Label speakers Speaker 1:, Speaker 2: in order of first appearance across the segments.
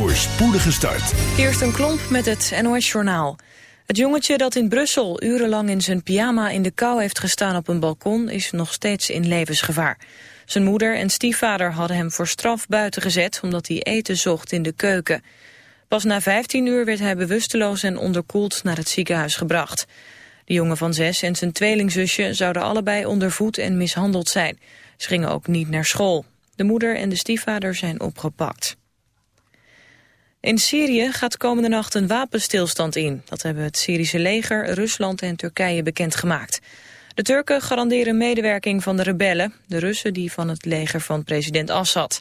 Speaker 1: voor spoedige start.
Speaker 2: Eerst een klomp met het NOS-journaal. Het jongetje dat in Brussel urenlang in zijn pyjama in de kou heeft gestaan op een balkon... is nog steeds in levensgevaar. Zijn moeder en stiefvader hadden hem voor straf buiten gezet... omdat hij eten zocht in de keuken. Pas na 15 uur werd hij bewusteloos en onderkoeld naar het ziekenhuis gebracht. De jongen van zes en zijn tweelingzusje zouden allebei ondervoed en mishandeld zijn. Ze gingen ook niet naar school. De moeder en de stiefvader zijn opgepakt. In Syrië gaat komende nacht een wapenstilstand in. Dat hebben het Syrische leger, Rusland en Turkije bekendgemaakt. De Turken garanderen medewerking van de rebellen, de Russen die van het leger van president Assad.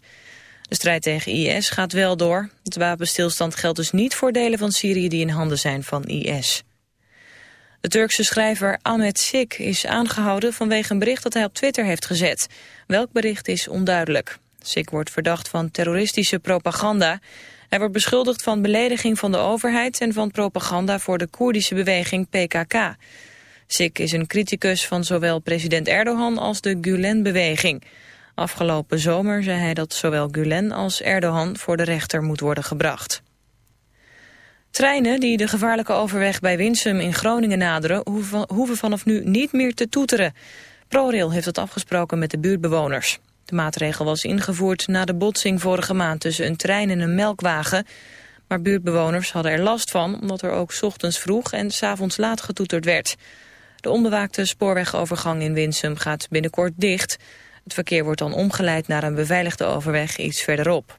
Speaker 2: De strijd tegen IS gaat wel door. Het wapenstilstand geldt dus niet voor delen van Syrië die in handen zijn van IS. De Turkse schrijver Ahmet Sik is aangehouden vanwege een bericht dat hij op Twitter heeft gezet. Welk bericht is onduidelijk. Sik wordt verdacht van terroristische propaganda. Hij wordt beschuldigd van belediging van de overheid en van propaganda voor de Koerdische beweging PKK. Sik is een criticus van zowel president Erdogan als de Gulen-beweging. Afgelopen zomer zei hij dat zowel Gulen als Erdogan voor de rechter moet worden gebracht. Treinen die de gevaarlijke overweg bij Winsum in Groningen naderen... hoeven vanaf nu niet meer te toeteren. ProRail heeft dat afgesproken met de buurtbewoners. De maatregel was ingevoerd na de botsing vorige maand tussen een trein en een melkwagen. Maar buurtbewoners hadden er last van omdat er ook ochtends vroeg en s avonds laat getoeterd werd. De onbewaakte spoorwegovergang in Winsum gaat binnenkort dicht. Het verkeer wordt dan omgeleid naar een beveiligde overweg iets verderop.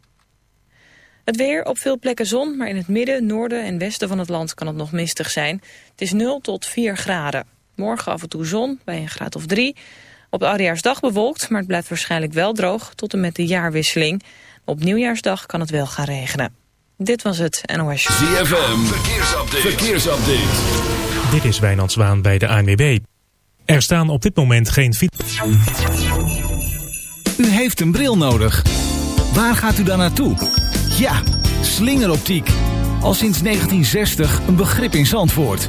Speaker 2: Het weer, op veel plekken zon, maar in het midden, noorden en westen van het land kan het nog mistig zijn. Het is 0 tot 4 graden. Morgen af en toe zon, bij een graad of 3. Op de Oudejaarsdag bewolkt, maar het blijft waarschijnlijk wel droog tot en met de jaarwisseling. Op Nieuwjaarsdag kan het wel gaan regenen. Dit was het NOS.
Speaker 1: ZFM, verkeersupdate. verkeersupdate.
Speaker 3: Dit is Wijnand Zwaan bij de ANWB. Er staan op dit moment geen fiets.
Speaker 4: U heeft een bril nodig. Waar gaat u dan naartoe? Ja, slingeroptiek. Al sinds 1960 een begrip in Zandvoort.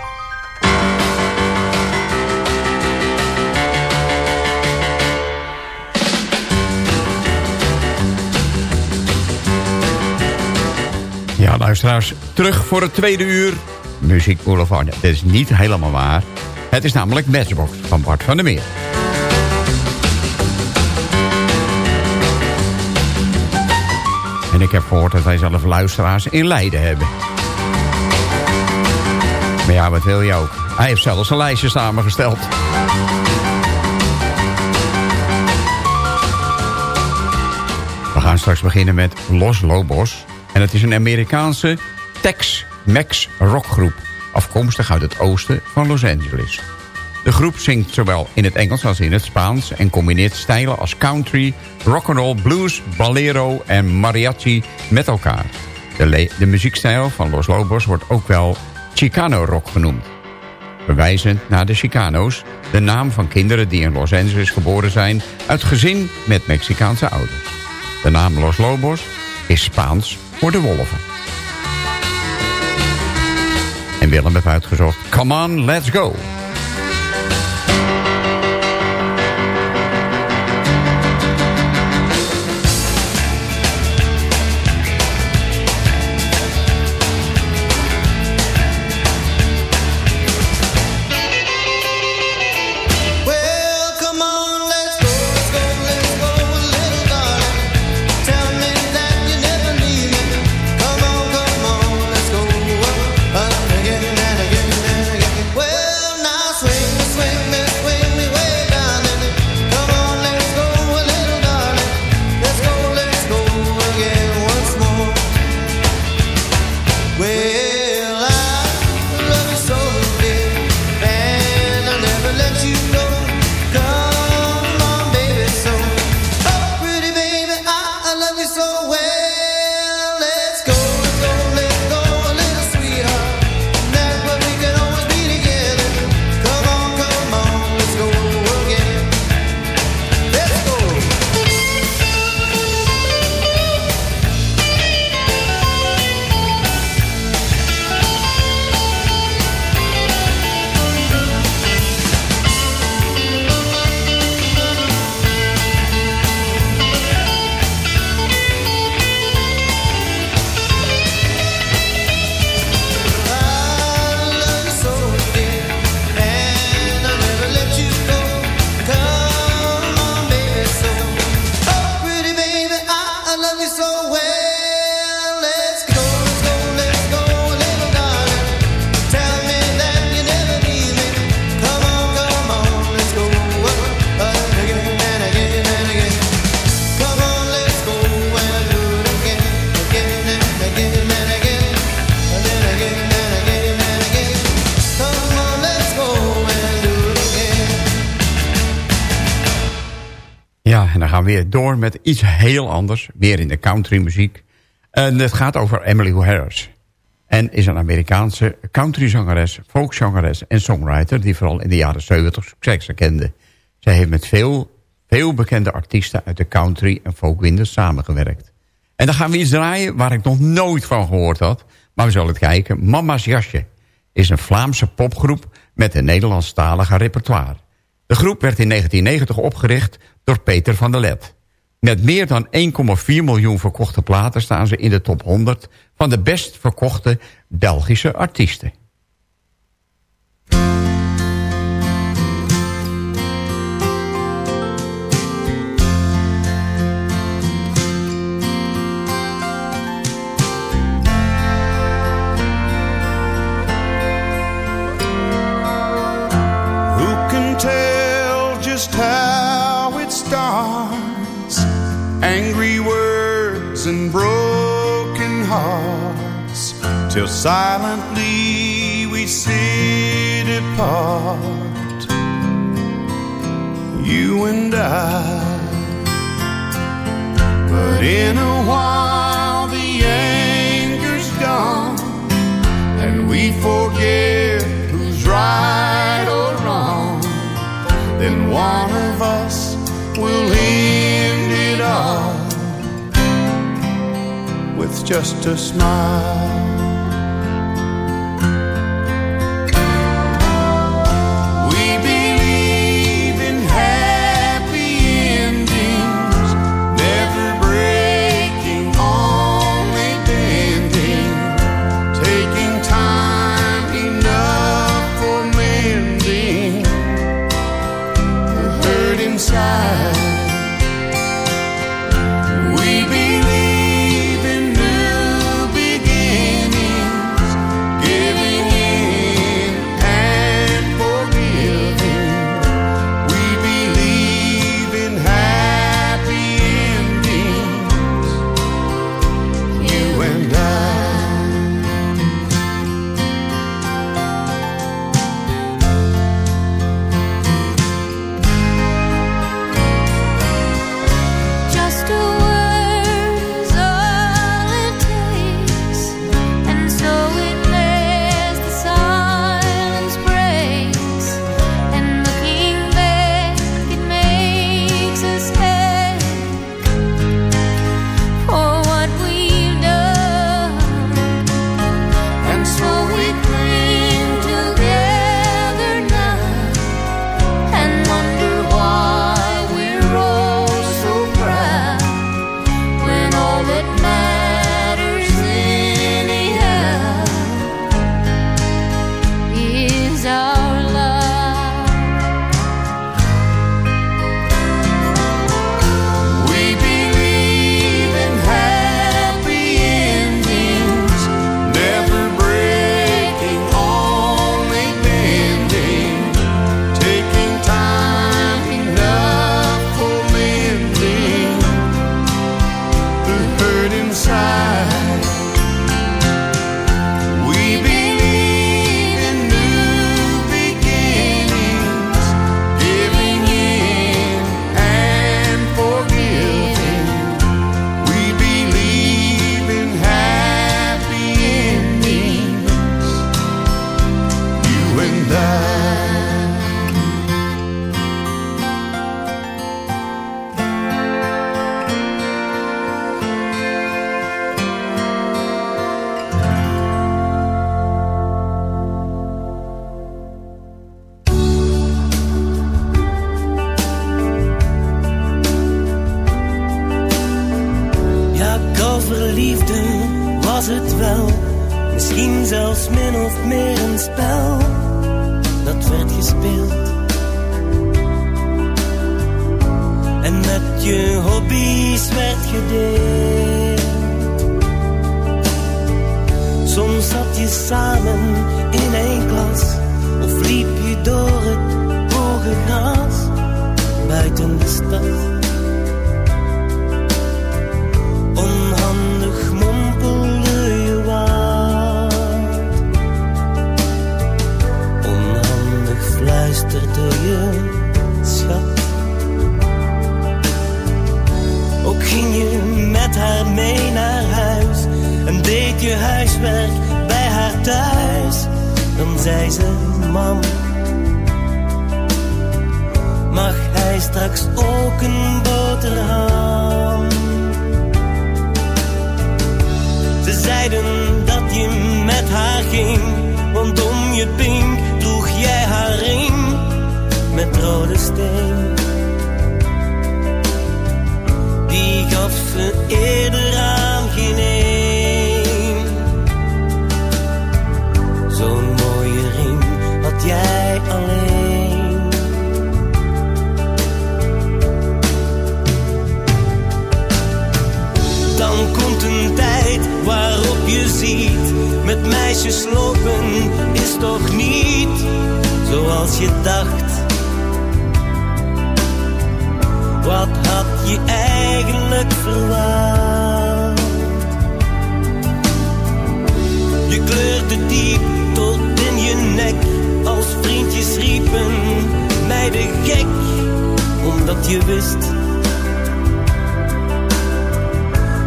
Speaker 5: Ja, luisteraars, terug voor het tweede uur. Muziek Boulevard. Dat is niet helemaal waar. Het is namelijk Matchbox van Bart van der Meer. En ik heb gehoord dat wij zelf luisteraars in Leiden hebben. Maar ja, wat wil je ook? Hij heeft zelfs een lijstje samengesteld. We gaan straks beginnen met Los Lobos. En het is een Amerikaanse Tex-Mex rockgroep. Afkomstig uit het oosten van Los Angeles. De groep zingt zowel in het Engels als in het Spaans... en combineert stijlen als country, rock'n'roll, blues, bolero en mariachi met elkaar. De, de muziekstijl van Los Lobos wordt ook wel Chicano rock genoemd.
Speaker 6: verwijzend naar de Chicano's... de naam van kinderen die in Los Angeles geboren zijn... uit gezin met Mexicaanse ouders. De naam Los Lobos is Spaans voor de wolven. En Willem heeft uitgezocht, come on, let's go! Door met iets heel anders. Weer in de countrymuziek. En het gaat over Emily Harris. En is een Amerikaanse countryzangeres, folkzangeres en songwriter... die vooral in de jaren 70 succes kende. Zij heeft met veel, veel bekende artiesten uit de country en folkwinders samengewerkt. En dan gaan we iets draaien waar ik nog nooit van gehoord had. Maar we zullen het kijken. Mama's Jasje is een Vlaamse popgroep met een Nederlandstalige repertoire. De groep werd in 1990 opgericht door Peter van der Let. Met meer dan 1,4 miljoen verkochte platen staan ze in de top 100... van de best verkochte Belgische artiesten. Till silently we sit apart, you and I. But in a while the anger's gone, and we forget who's right or wrong. Then one of us will end it all with just a smile.
Speaker 7: Met meisjes lopen is toch niet zoals je dacht wat had je eigenlijk verwacht? Je kleurde diep tot in je nek, als vriendjes riepen mij de gek, omdat je wist.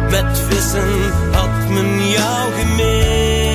Speaker 7: Met vissen had men jou gemist.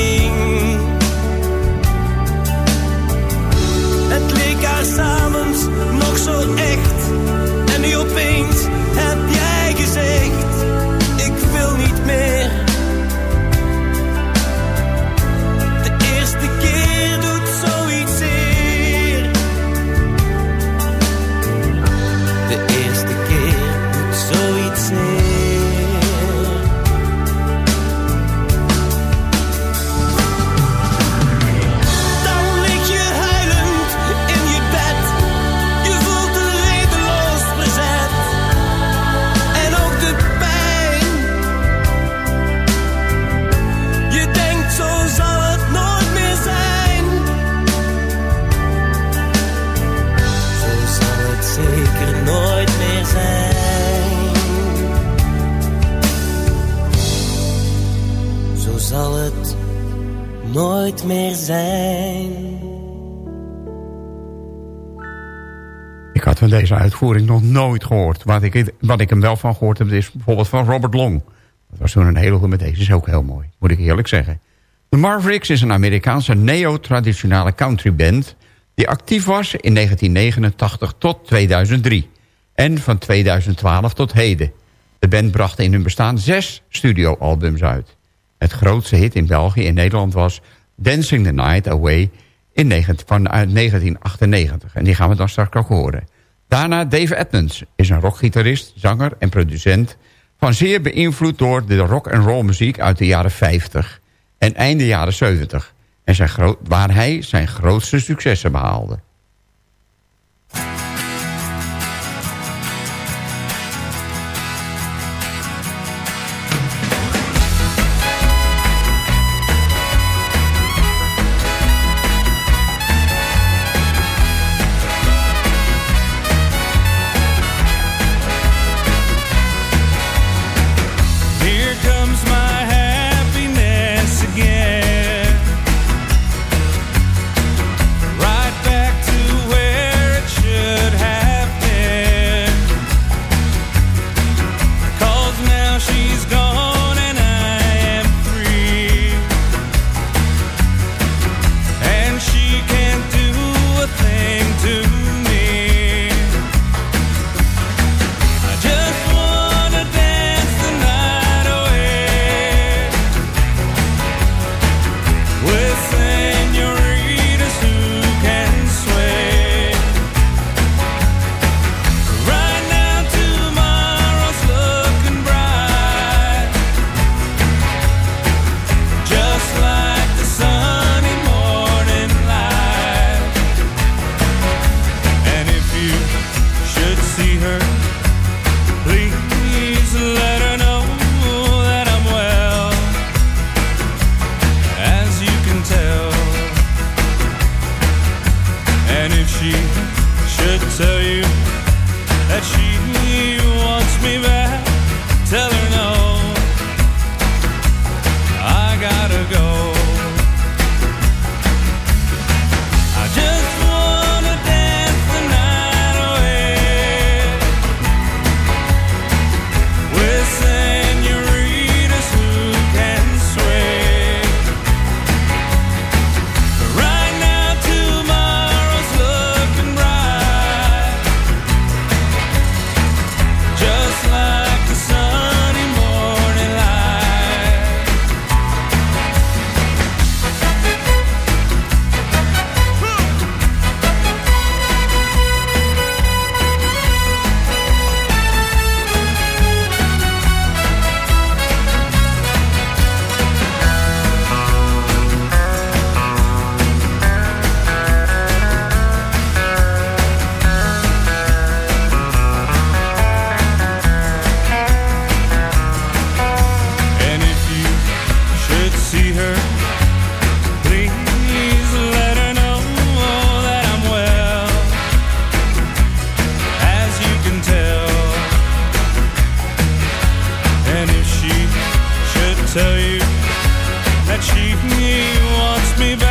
Speaker 7: nooit meer zijn.
Speaker 5: Ik had van deze uitvoering nog nooit gehoord. Wat ik, wat ik hem wel van gehoord heb, is bijvoorbeeld van Robert Long. Dat was toen een hele goede, met deze is ook heel mooi, moet ik eerlijk zeggen. De Mavericks is een Amerikaanse neo-traditionele countryband... die actief was in 1989 tot 2003. En van 2012 tot heden. De band bracht in hun bestaan zes studioalbums uit. Het grootste hit in België en Nederland was Dancing the Night Away in 19, van, 1998. En die gaan we dan straks ook horen. Daarna Dave Edmonds is een rockgitarist, zanger en producent... van zeer beïnvloed door de rock and roll muziek uit de jaren 50 en einde jaren 70. En zijn waar hij zijn grootste successen behaalde.
Speaker 8: that she wants me back.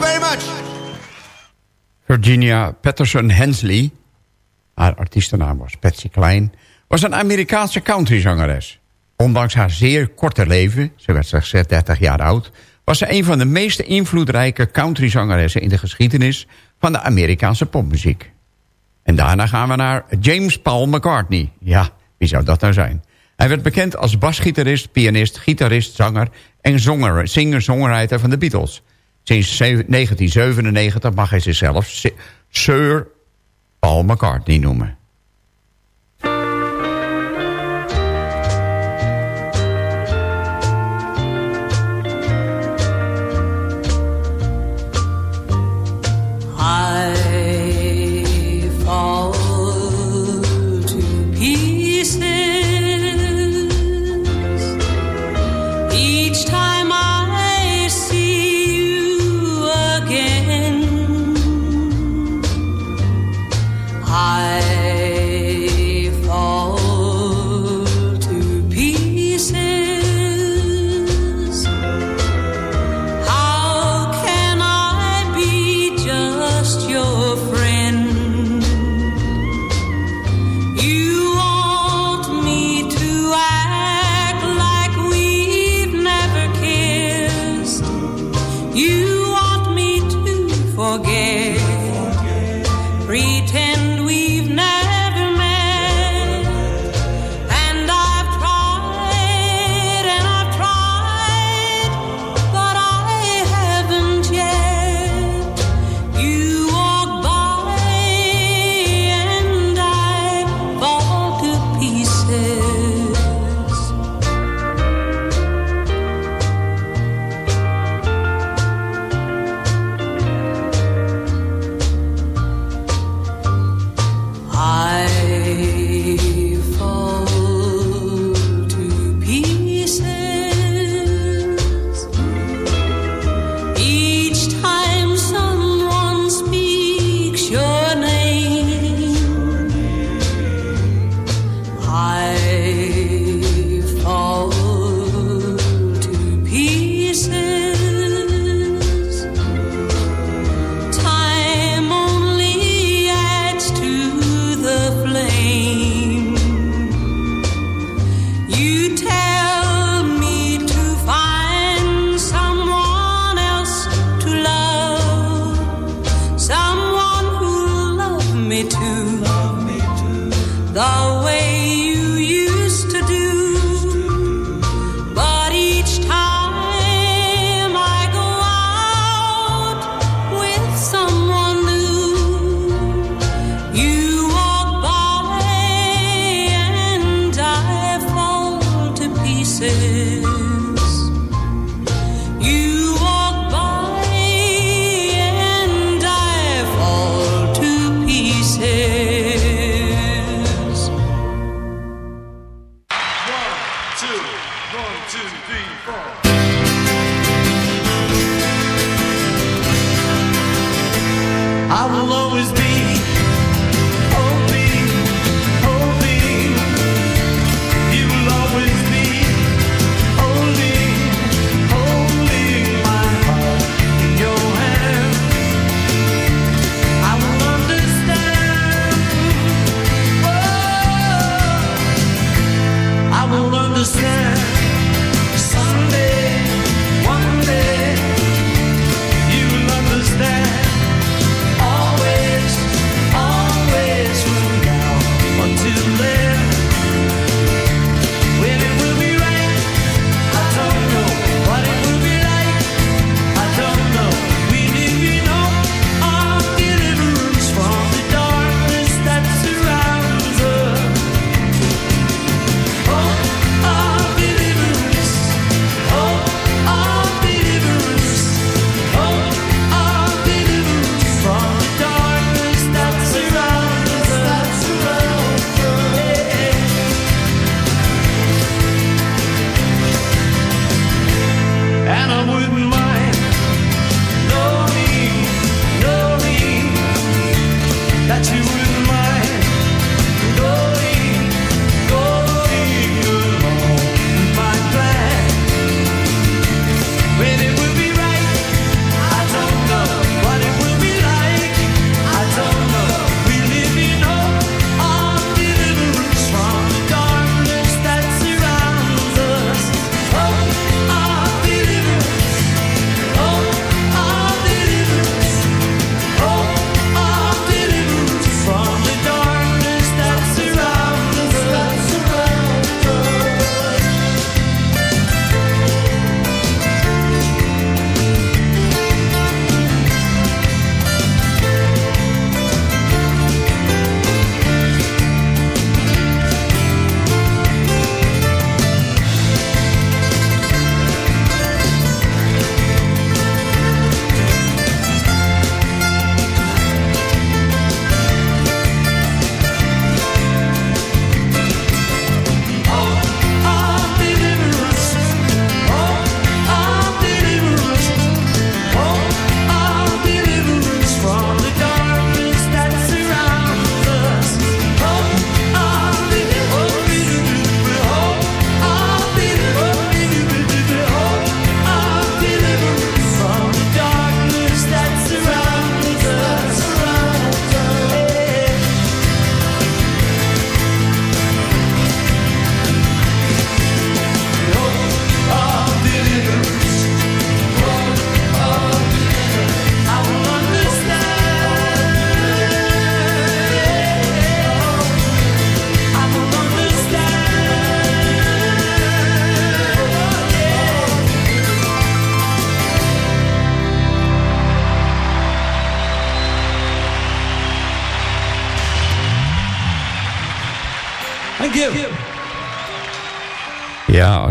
Speaker 7: very much.
Speaker 5: Virginia Patterson Hensley, haar artiestennaam was Patsy Klein, was een Amerikaanse countryzangeres. Ondanks haar zeer korte leven, ze werd slechts 30 jaar oud, was ze een van de meest invloedrijke countryzangeressen in de geschiedenis van de Amerikaanse popmuziek. En daarna gaan we naar James Paul McCartney. Ja, wie zou dat nou zijn? Hij werd bekend als basgitarist, pianist, gitarist, zanger en zanger, singer-songwriter van de Beatles. Sinds 1997 mag hij zichzelf Sir Paul McCartney noemen.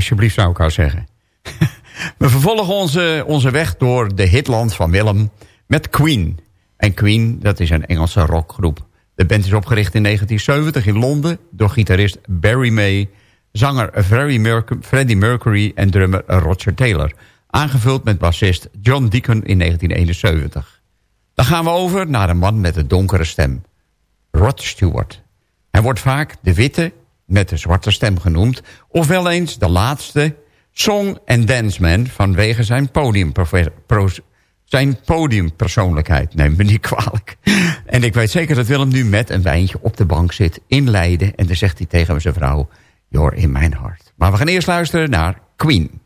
Speaker 5: Alsjeblieft zou ik zeggen. We vervolgen onze, onze weg door de hitland van Willem met Queen. En Queen, dat is een Engelse rockgroep. De band is opgericht in 1970 in Londen door gitarist Barry May... zanger Freddie Mercury, Freddie Mercury en drummer Roger Taylor... aangevuld met bassist John Deacon in 1971. Dan gaan we over naar een man met een donkere stem. Rod Stewart. Hij wordt vaak de witte met de zwarte stem genoemd... of wel eens de laatste song- en danceman vanwege zijn zijn podiumpersoonlijkheid. Neem me niet kwalijk. En ik weet zeker dat Willem nu met een wijntje op de bank zit in Leiden. En dan zegt hij tegen zijn vrouw, you're in mijn hart. Maar we gaan eerst luisteren naar Queen.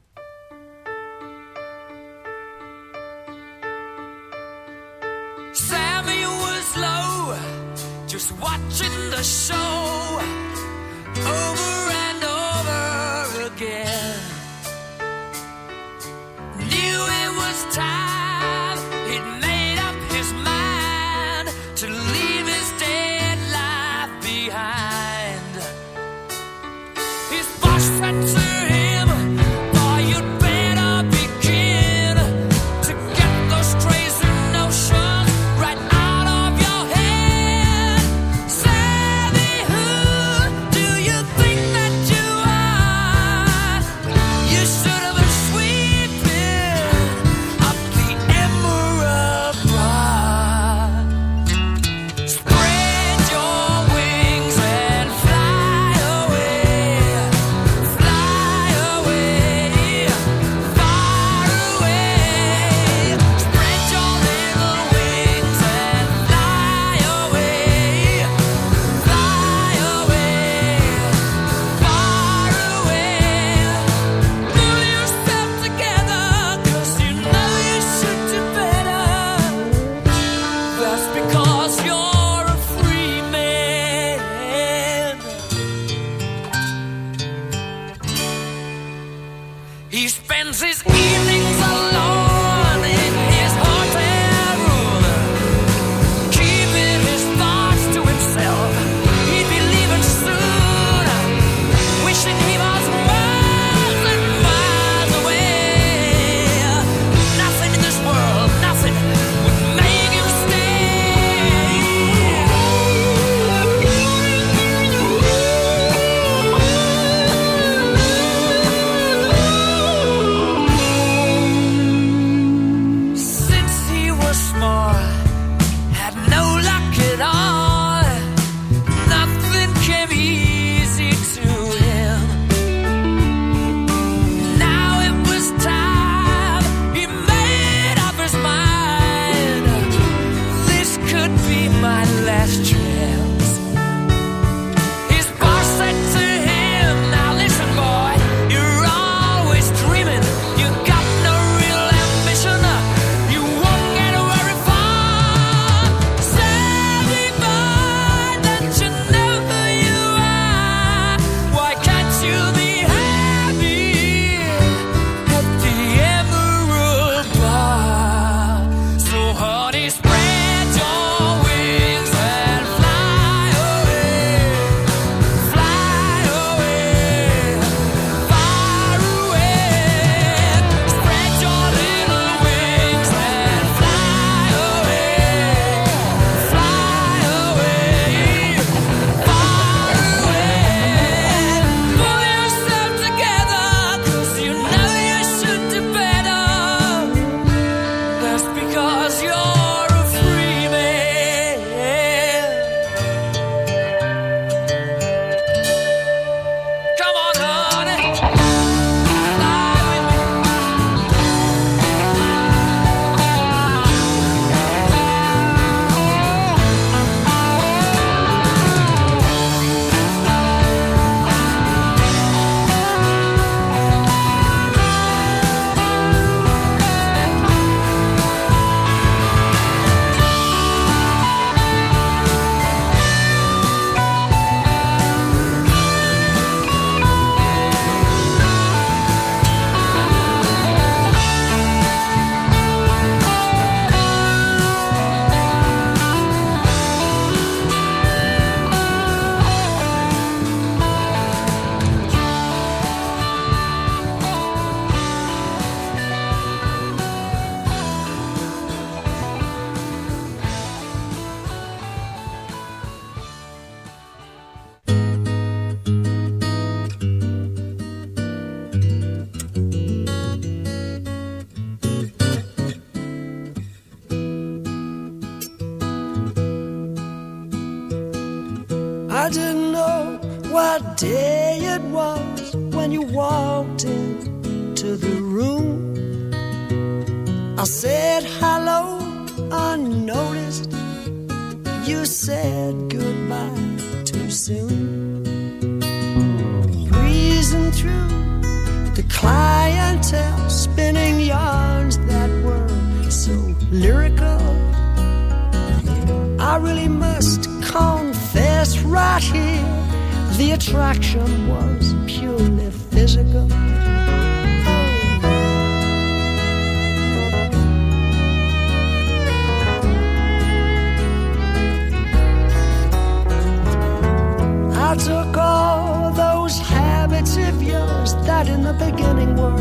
Speaker 9: That in the beginning were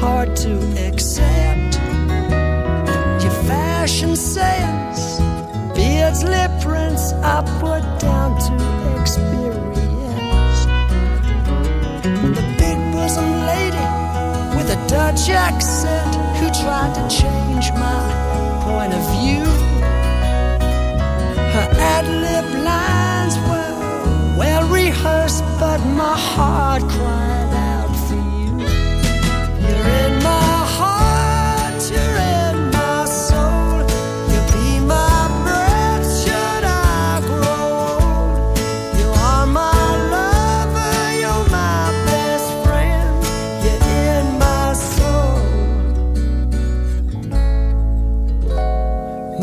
Speaker 9: hard to accept. Your fashion sense, beards, lip prints, I put down to experience. The big bosom lady with a Dutch accent who tried to change my point of view. Her ad lib lines were well rehearsed, but my heart cried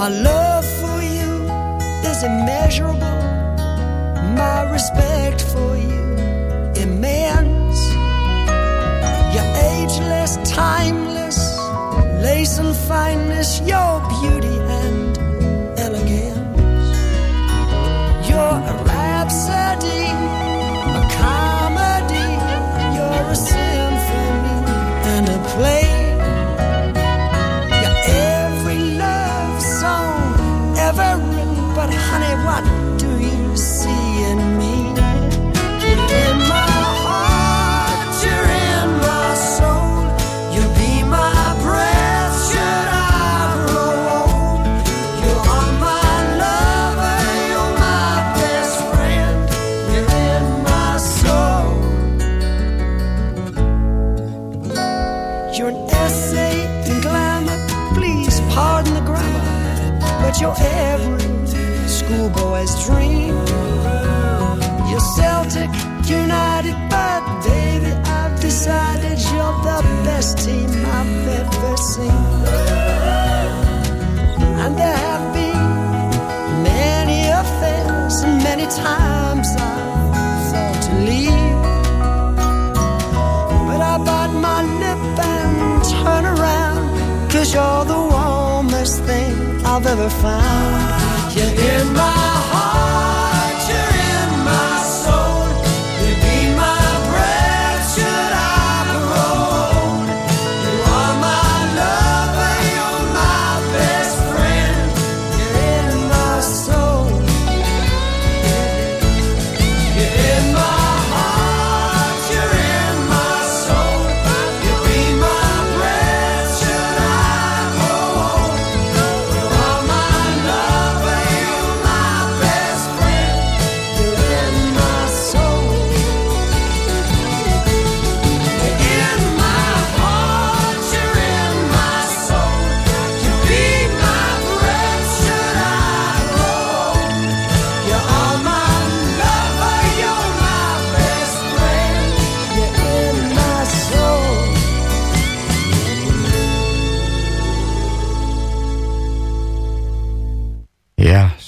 Speaker 9: My love for you is immeasurable. My respect for you immense. You're ageless, timeless, lace and fineness, your beauty and elegance. You're a rhapsody, a comedy, you're a symphony Please pardon the grammar, but you're every schoolboy's dream. You're Celtic United, but baby, I've decided you're the best team I've ever seen. And there have been many affairs, and many times I've thought to leave. But I bite my lip and turn around, cause you're the warmest thing I've ever found. You're in my heart, you're in my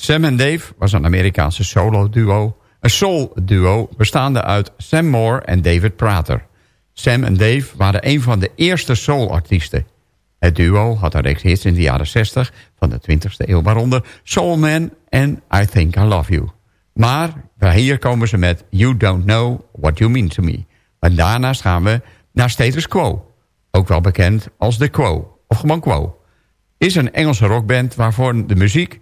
Speaker 5: Sam en Dave was een Amerikaanse solo-duo. Een soul-duo bestaande uit Sam Moore en David Prater. Sam en Dave waren een van de eerste soul-artiesten. Het duo had een reeks in de jaren 60 van de 20e eeuw... waaronder Soul Man en I Think I Love You. Maar hier komen ze met You Don't Know What You Mean To Me. Maar daarnaast gaan we naar Status Quo. Ook wel bekend als The Quo, of gewoon Quo is een Engelse rockband waarvoor de muziek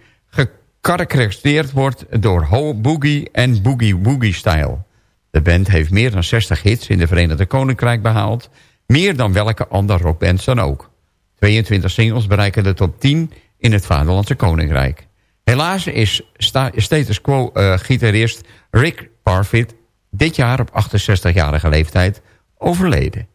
Speaker 5: gekarakteriseerd wordt door ho boogie en boogie-woogie-stijl. De band heeft meer dan 60 hits in de Verenigde Koninkrijk behaald, meer dan welke andere rockbands dan ook. 22 singles bereiken de top 10 in het Vaderlandse Koninkrijk.
Speaker 10: Helaas is sta- status quo-gitarist Rick Parfit... dit jaar op 68-jarige leeftijd overleden.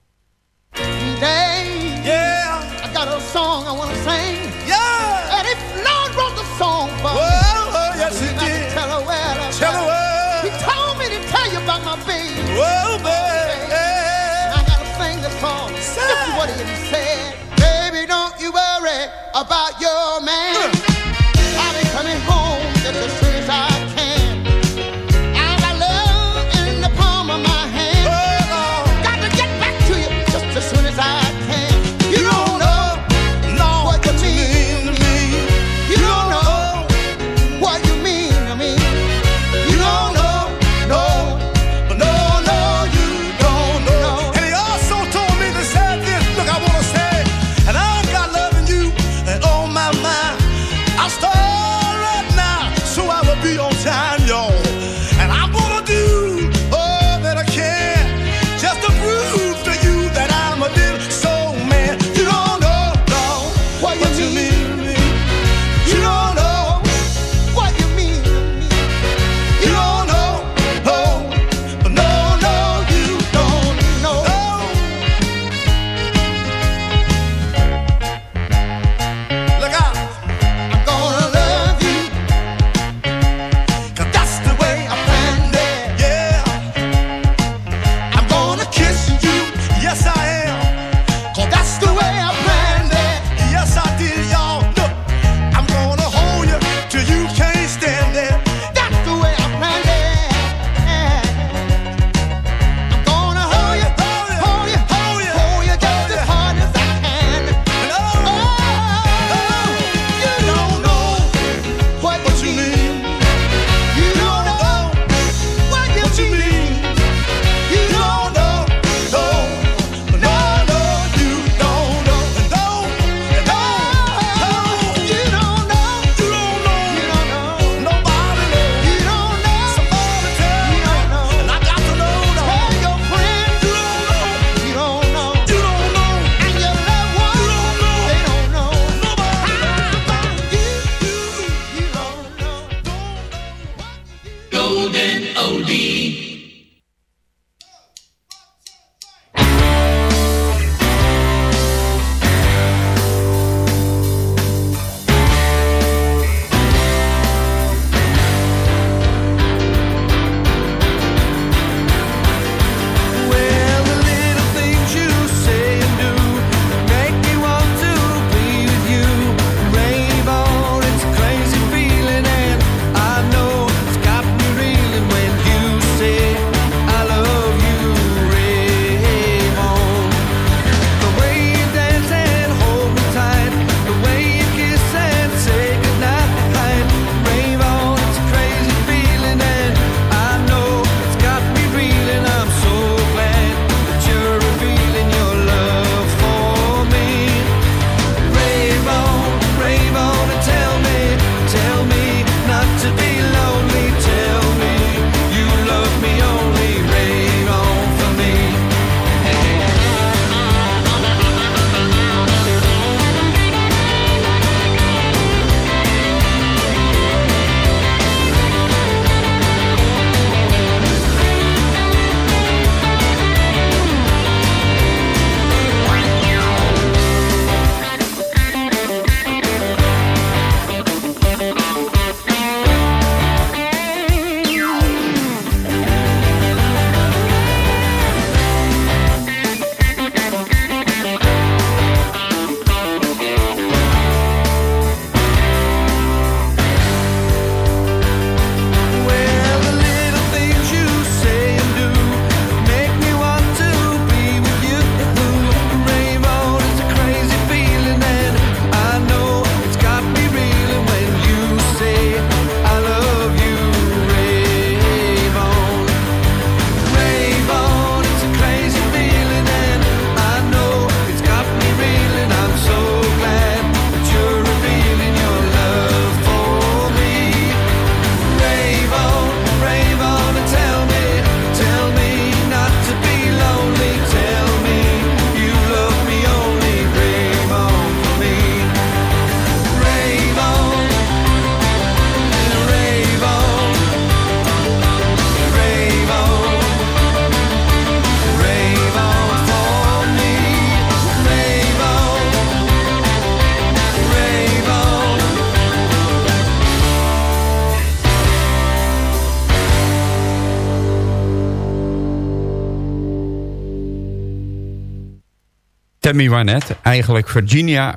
Speaker 5: Tammy Wynette, eigenlijk Virginia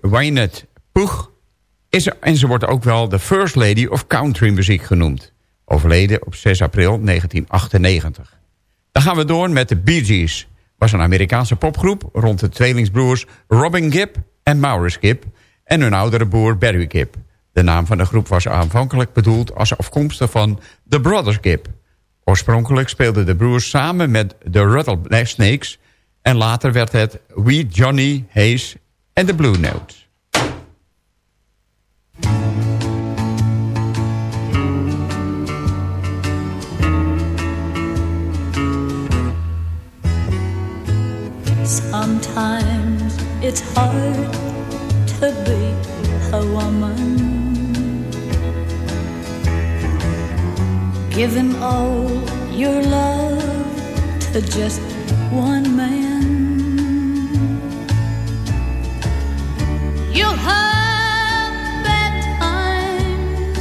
Speaker 5: Wynette Poeg... Is en ze wordt ook wel de First Lady of Country muziek genoemd. Overleden op 6 april 1998. Dan gaan we door met de Bee Gees. was een Amerikaanse popgroep rond de tweelingsbroers Robin Gibb en Maurice Gibb... en hun oudere broer Barry Gibb. De naam van de groep was aanvankelijk bedoeld als afkomstig van The Brothers Gibb. Oorspronkelijk speelden de broers samen met de Rattlesnakes... en later werd het We Johnny Hayes en de Blue Notes.
Speaker 11: Sometimes it's hard to be a woman. Giving all your love to just one man. You'll have bad times,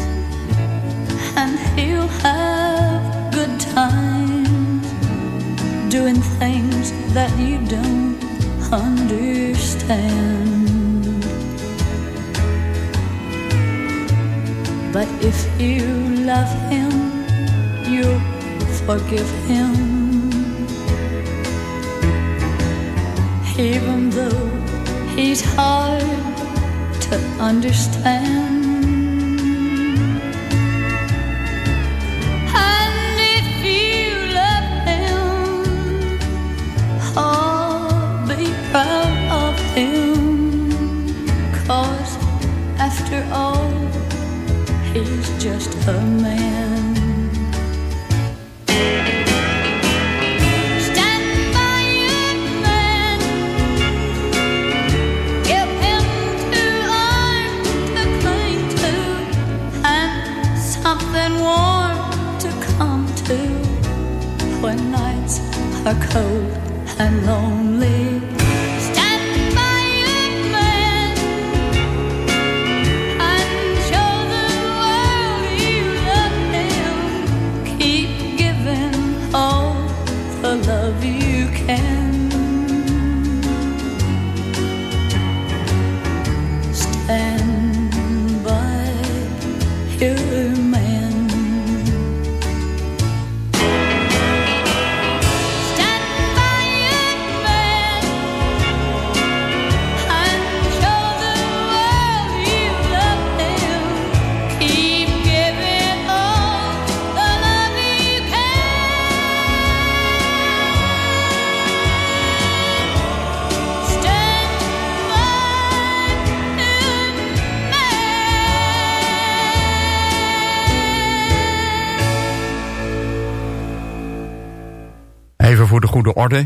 Speaker 11: and he'll have good times doing things that you don't understand. But if you love him, you'll forgive him. Even though he's hard to understand.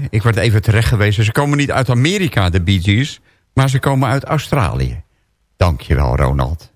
Speaker 5: Ik werd even terecht gewezen. Ze komen niet uit Amerika, de Bee Gees, maar ze komen uit Australië. Dankjewel, Ronald.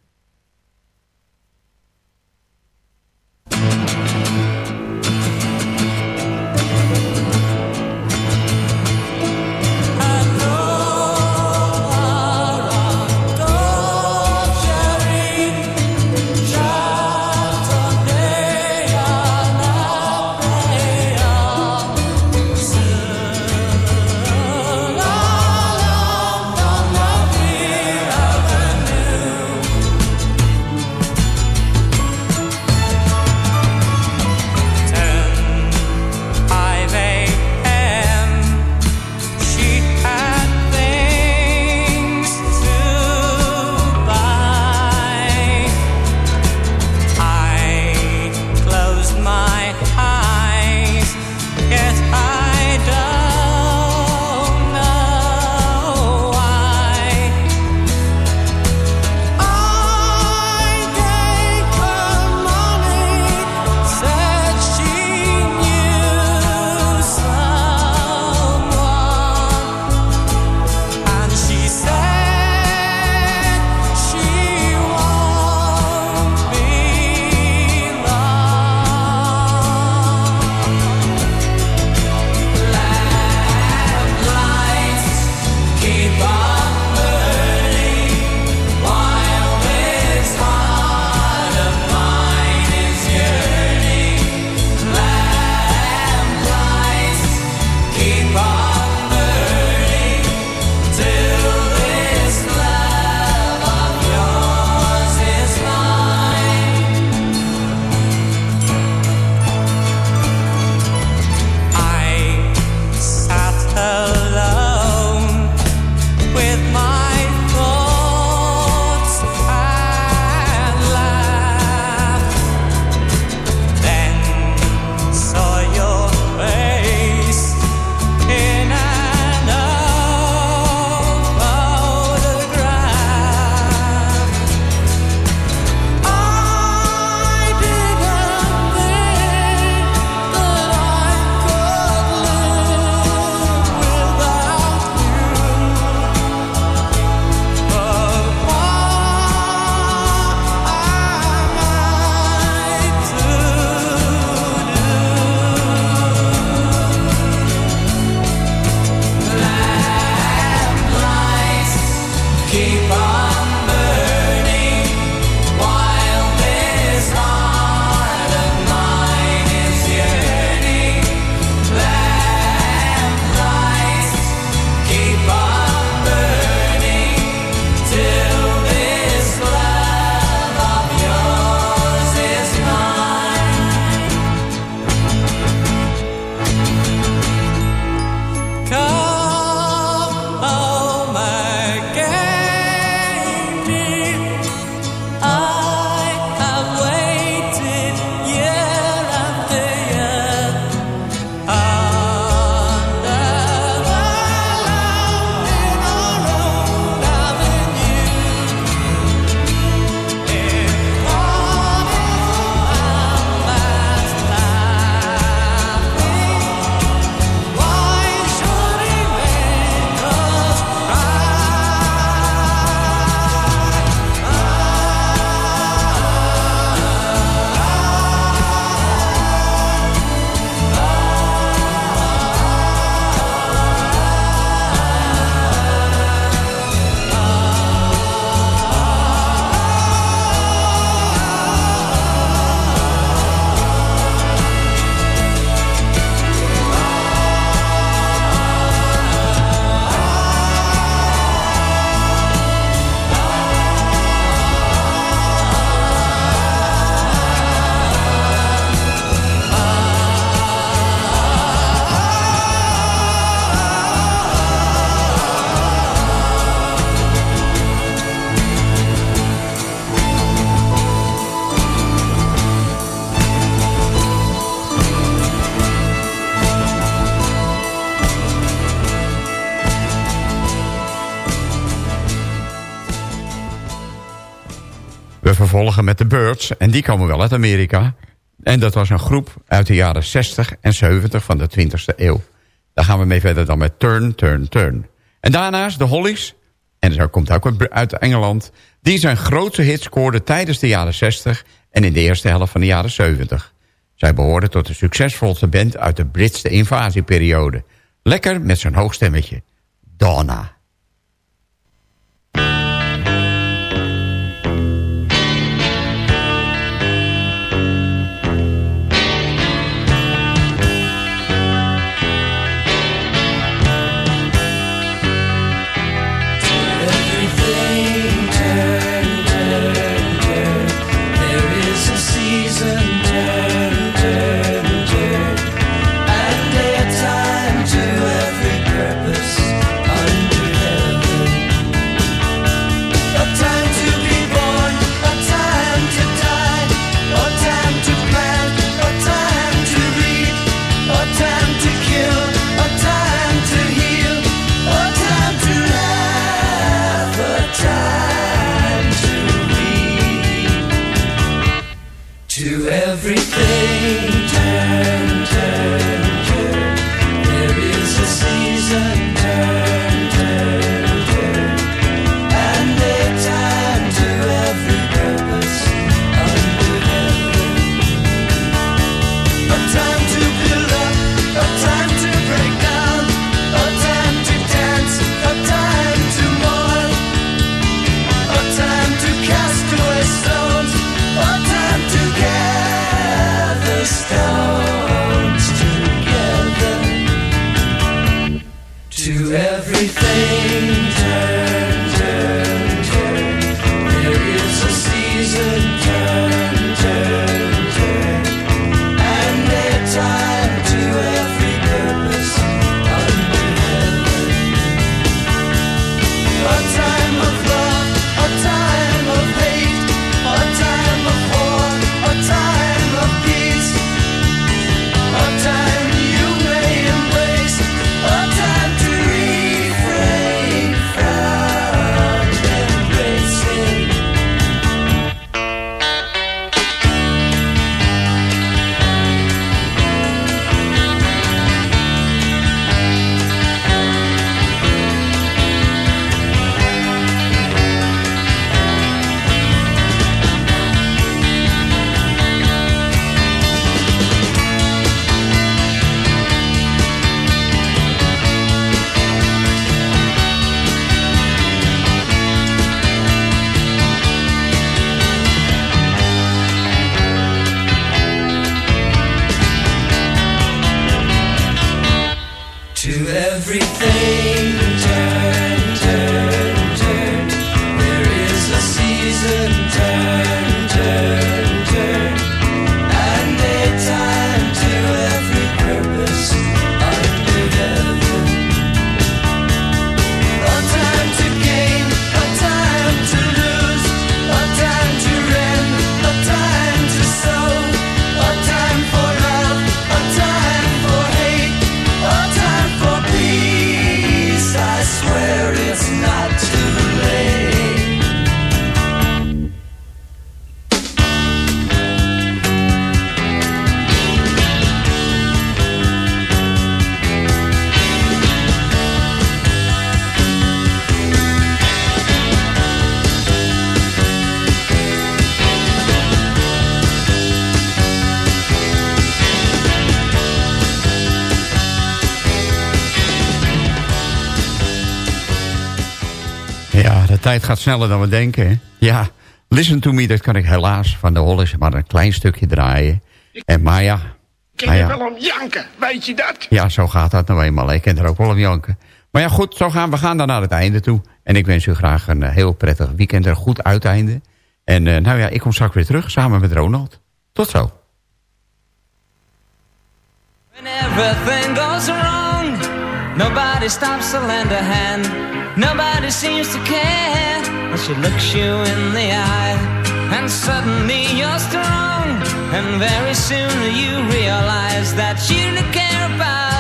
Speaker 5: Met de Birds en die komen wel uit Amerika. En dat was een groep uit de jaren 60 en 70 van de 20e eeuw. Daar gaan we mee verder dan met Turn, Turn, Turn. En daarnaast de Hollies, en dat komt ook uit Engeland... die zijn grootste hit scoorden tijdens de jaren 60 en in de eerste helft van de jaren 70. Zij behoorden tot de succesvolste band uit de Britse invasieperiode. Lekker met zijn hoogstemmetje. Donna. Gaat sneller dan we denken. hè? Ja, Listen to Me, dat kan ik helaas van de Hollis maar een klein stukje draaien. En maar ja,
Speaker 12: Ik
Speaker 5: maar
Speaker 12: er wel om janken, weet je dat?
Speaker 5: ja, zo gaat dat nou eenmaal. Ik ken er ook wel om janken. Maar ja, goed, zo gaan, we gaan dan naar het einde toe. En ik wens u graag een eh, heel prettig weekend, een goed uiteinde. En eh, nou ja, ik kom straks weer terug samen met Ronald. Tot zo.
Speaker 13: When everything goes wrong, nobody stops to lend a hand. Nobody seems to care But she looks you in the eye. And suddenly you're strong, and very soon you realize that you don't care about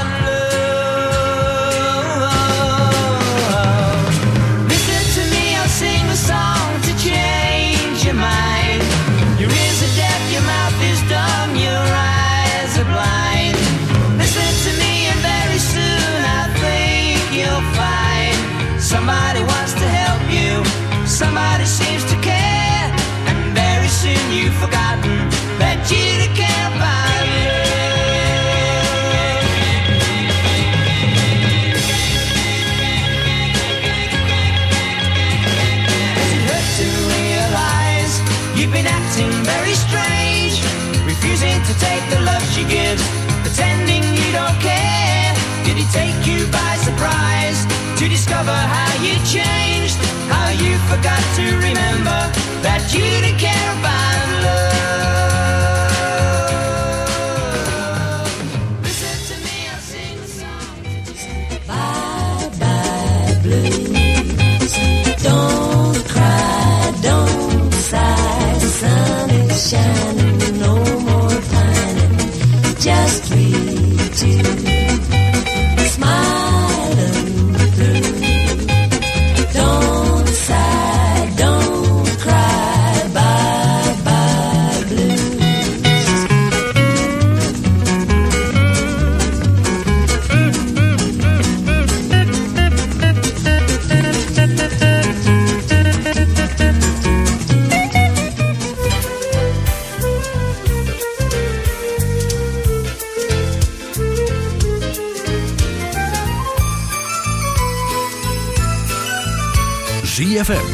Speaker 13: forgot to remember that you didn't care about.